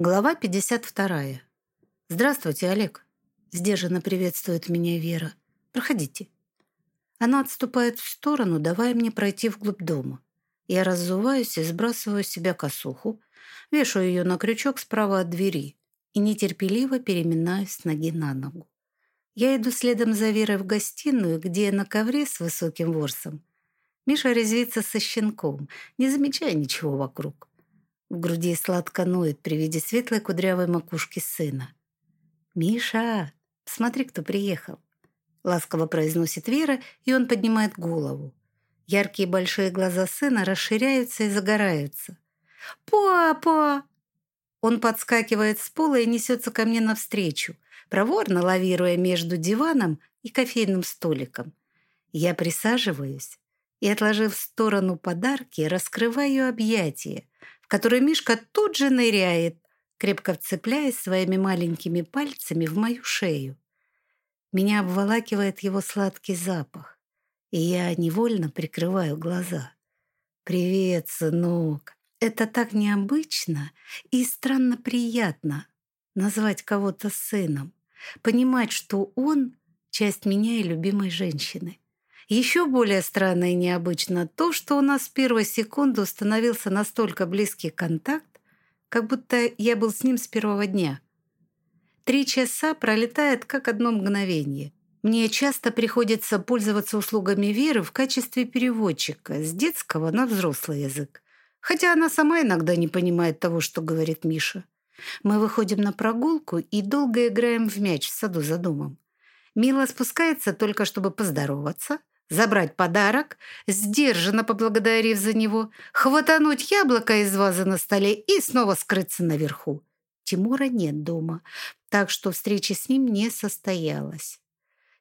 Глава 52. «Здравствуйте, Олег!» Сдержанно приветствует меня Вера. «Проходите». Она отступает в сторону, давая мне пройти вглубь дома. Я раззуваюсь и сбрасываю с себя косуху, вешаю ее на крючок справа от двери и нетерпеливо переминаюсь с ноги на ногу. Я иду следом за Верой в гостиную, где на ковре с высоким ворсом Миша резвится со щенком, не замечая ничего вокруг. В груди сладко ноет при виде светлой кудрявой макушки сына. «Миша, смотри, кто приехал!» Ласково произносит Вера, и он поднимает голову. Яркие большие глаза сына расширяются и загораются. «Папа!» Он подскакивает с пола и несется ко мне навстречу, проворно лавируя между диваном и кофейным столиком. Я присаживаюсь и, отложив в сторону подарки, раскрываю объятия, в который Мишка тут же ныряет, крепко вцепляясь своими маленькими пальцами в мою шею. Меня обволакивает его сладкий запах, и я невольно прикрываю глаза. «Привет, сынок!» Это так необычно и странно приятно назвать кого-то сыном, понимать, что он — часть меня и любимой женщины. Еще более странно и необычно то, что у нас с первой секунды установился настолько близкий контакт, как будто я был с ним с первого дня. Три часа пролетает как одно мгновение. Мне часто приходится пользоваться услугами Веры в качестве переводчика с детского на взрослый язык. Хотя она сама иногда не понимает того, что говорит Миша. Мы выходим на прогулку и долго играем в мяч в саду за домом. Мила спускается только, чтобы поздороваться, забрать подарок, сдержанно поблагодарив за него, хватануть яблоко из вазы на столе и снова скрыться наверху. Тимура нет дома, так что встреча с ним не состоялась.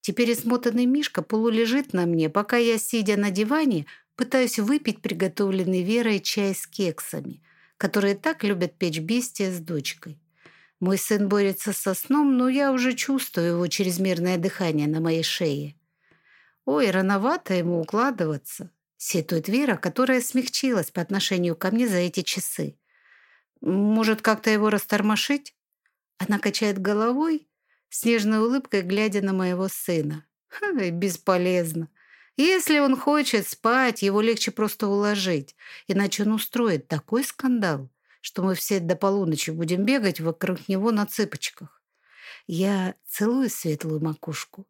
Теперь измотанный Мишка полулежит на мне, пока я, сидя на диване, пытаюсь выпить приготовленный Верой чай с кексами, которые так любят печь бестия с дочкой. Мой сын борется со сном, но я уже чувствую его чрезмерное дыхание на моей шее. «Ой, рановато ему укладываться», — сетует Вера, которая смягчилась по отношению ко мне за эти часы. «Может, как-то его растормошить?» Она качает головой, с нежной улыбкой глядя на моего сына. Ха, бесполезно. Если он хочет спать, его легче просто уложить, иначе он устроит такой скандал, что мы все до полуночи будем бегать вокруг него на цыпочках. Я целую светлую макушку,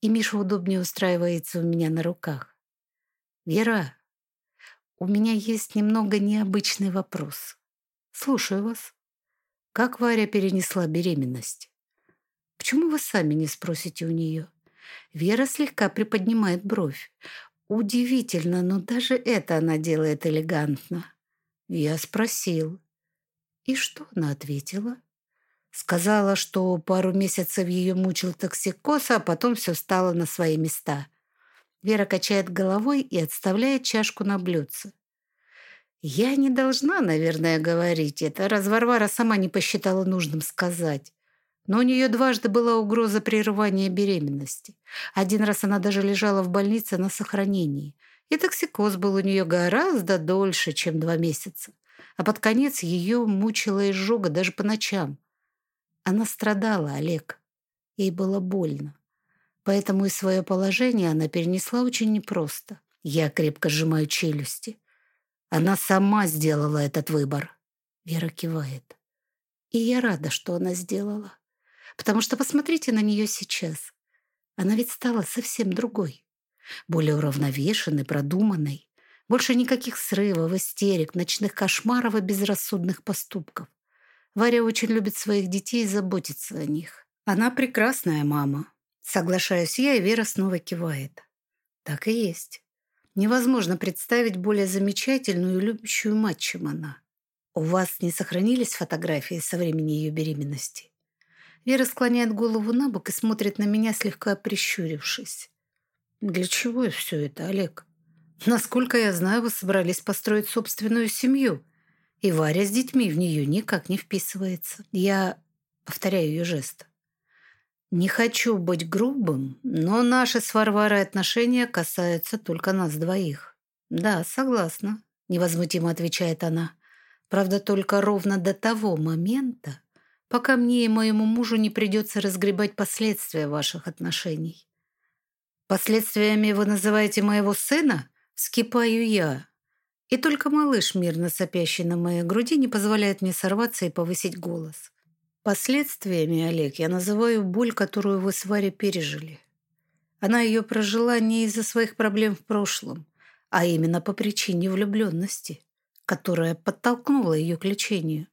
и Миша удобнее устраивается у меня на руках. «Вера, у меня есть немного необычный вопрос. Слушаю вас. Как Варя перенесла беременность? Почему вы сами не спросите у нее?» Вера слегка приподнимает бровь. Удивительно, но даже это она делает элегантно. Я спросил. И что она ответила? Сказала, что пару месяцев ее мучил токсикоз, а потом все стало на свои места. Вера качает головой и отставляет чашку на блюдце. Я не должна, наверное, говорить это, раз Варвара сама не посчитала нужным сказать. Но у нее дважды была угроза прерывания беременности. Один раз она даже лежала в больнице на сохранении. И токсикоз был у нее гораздо дольше, чем два месяца. А под конец ее мучила изжога даже по ночам. Она страдала, Олег. Ей было больно. Поэтому и свое положение она перенесла очень непросто. Я крепко сжимаю челюсти. Она сама сделала этот выбор. Вера кивает. И я рада, что она сделала. Потому что посмотрите на нее сейчас. Она ведь стала совсем другой. Более уравновешенной, продуманной. Больше никаких срывов, истерик, ночных кошмаров и безрассудных поступков. Варя очень любит своих детей и заботится о них. Она прекрасная мама. Соглашаюсь я, и Вера снова кивает. Так и есть. Невозможно представить более замечательную и любящую мать, чем она. У вас не сохранились фотографии со времени ее беременности? Вера склоняет голову на бок и смотрит на меня, слегка прищурившись. «Для чего все это, Олег? Насколько я знаю, вы собрались построить собственную семью. И Варя с детьми в нее никак не вписывается. Я повторяю ее жест. Не хочу быть грубым, но наши с Варварой отношения касаются только нас двоих. Да, согласна, невозмутимо отвечает она. Правда, только ровно до того момента, пока мне и моему мужу не придется разгребать последствия ваших отношений. Последствиями вы называете моего сына? Скипаю я. И только малыш, мирно сопящий на моей груди, не позволяет мне сорваться и повысить голос. Последствиями, Олег, я называю боль, которую вы с Варей пережили. Она ее прожила не из-за своих проблем в прошлом, а именно по причине влюбленности, которая подтолкнула ее к лечению.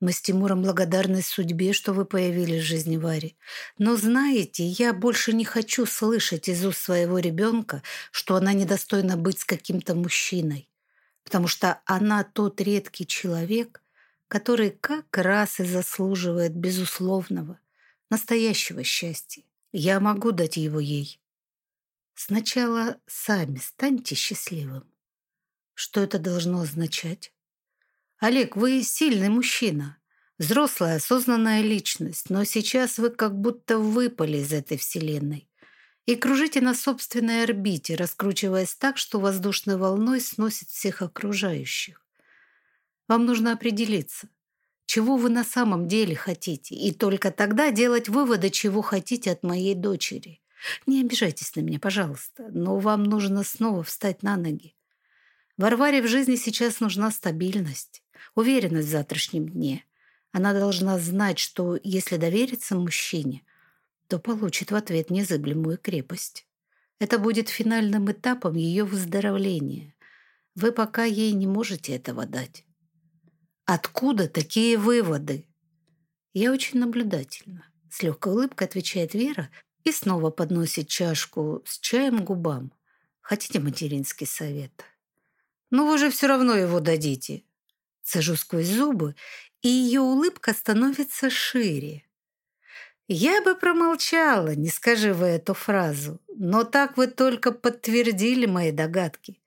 Мы с Тимуром благодарны судьбе, что вы появились в жизни Вари. Но знаете, я больше не хочу слышать из уст своего ребенка, что она недостойна быть с каким-то мужчиной, потому что она тот редкий человек, который как раз и заслуживает безусловного, настоящего счастья. Я могу дать его ей. Сначала сами станьте счастливым. Что это должно означать? Олег, вы сильный мужчина, взрослая, осознанная личность, но сейчас вы как будто выпали из этой вселенной и кружите на собственной орбите, раскручиваясь так, что воздушной волной сносит всех окружающих. Вам нужно определиться, чего вы на самом деле хотите, и только тогда делать выводы, чего хотите от моей дочери. Не обижайтесь на меня, пожалуйста, но вам нужно снова встать на ноги. Варваре в жизни сейчас нужна стабильность, уверенность в завтрашнем дне. Она должна знать, что если довериться мужчине, то получит в ответ незыблемую крепость. Это будет финальным этапом ее выздоровления. Вы пока ей не можете этого дать. Откуда такие выводы? Я очень наблюдательна. С легкой улыбкой отвечает Вера и снова подносит чашку с чаем губам. Хотите материнский совет? Ну вы же все равно его дадите. Сажу сквозь зубы, и ее улыбка становится шире. Я бы промолчала, не скажи вы эту фразу, но так вы только подтвердили мои догадки.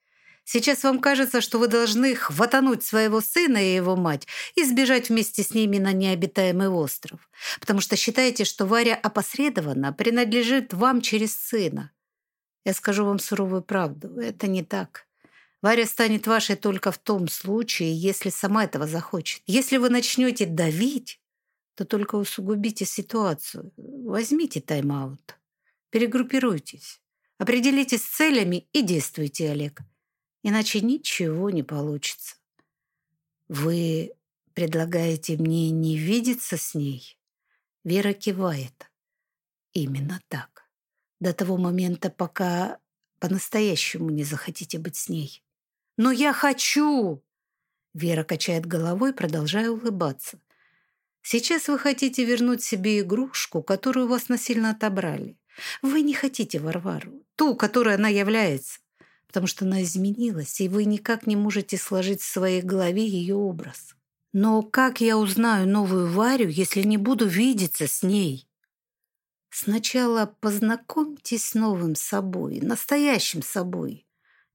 Сейчас вам кажется, что вы должны хватануть своего сына и его мать и сбежать вместе с ними на необитаемый остров, потому что считаете, что Варя опосредованно принадлежит вам через сына. Я скажу вам суровую правду. Это не так. Варя станет вашей только в том случае, если сама этого захочет. Если вы начнете давить, то только усугубите ситуацию. Возьмите тайм-аут. Перегруппируйтесь. Определитесь с целями и действуйте, Олег иначе ничего не получится. Вы предлагаете мне не видеться с ней? Вера кивает. Именно так. До того момента, пока по-настоящему не захотите быть с ней. Но я хочу! Вера качает головой, продолжая улыбаться. Сейчас вы хотите вернуть себе игрушку, которую у вас насильно отобрали. Вы не хотите Варвару, ту, которой она является потому что она изменилась, и вы никак не можете сложить в своей голове ее образ. Но как я узнаю новую Варю, если не буду видеться с ней? Сначала познакомьтесь с новым собой, настоящим собой.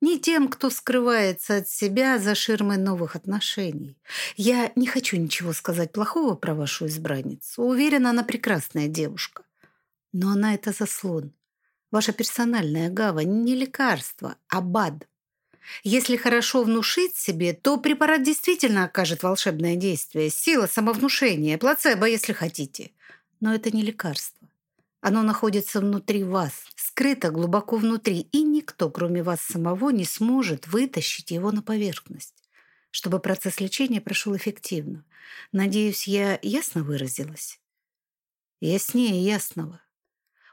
Не тем, кто скрывается от себя за ширмой новых отношений. Я не хочу ничего сказать плохого про вашу избранницу. Уверена, она прекрасная девушка. Но она это заслон. Ваша персональная гавань не лекарство, а БАД. Если хорошо внушить себе, то препарат действительно окажет волшебное действие. Сила самовнушения, плацебо, если хотите. Но это не лекарство. Оно находится внутри вас, скрыто глубоко внутри, и никто, кроме вас самого, не сможет вытащить его на поверхность, чтобы процесс лечения прошел эффективно. Надеюсь, я ясно выразилась? Яснее ясного.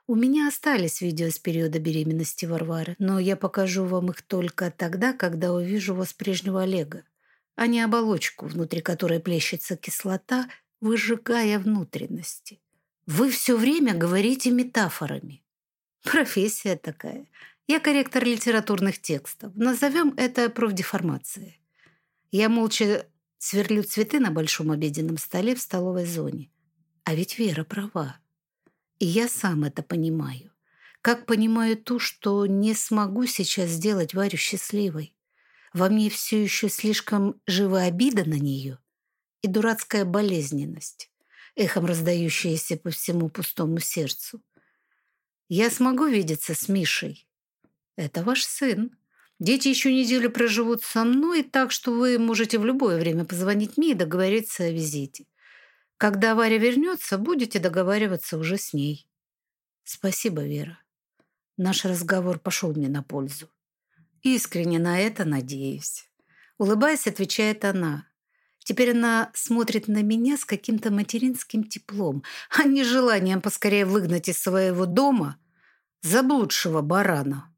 У меня остались видео с периода беременности Варвары, но я покажу вам их только тогда, когда увижу вас прежнего Олега, а не оболочку, внутри которой плещется кислота, выжигая внутренности. Вы все время говорите метафорами. Профессия такая. Я корректор литературных текстов. Назовем это профдеформацией. Я молча сверлю цветы на большом обеденном столе в столовой зоне. А ведь Вера права. И я сам это понимаю. Как понимаю то, что не смогу сейчас сделать Варю счастливой. Во мне все еще слишком жива обида на нее и дурацкая болезненность, эхом раздающаяся по всему пустому сердцу. Я смогу видеться с Мишей. Это ваш сын. Дети еще неделю проживут со мной, так что вы можете в любое время позвонить мне и договориться о визите. Когда Варя вернется, будете договариваться уже с ней. Спасибо, Вера. Наш разговор пошел мне на пользу. Искренне на это надеюсь. Улыбаясь, отвечает она. Теперь она смотрит на меня с каким-то материнским теплом, а не желанием поскорее выгнать из своего дома заблудшего барана.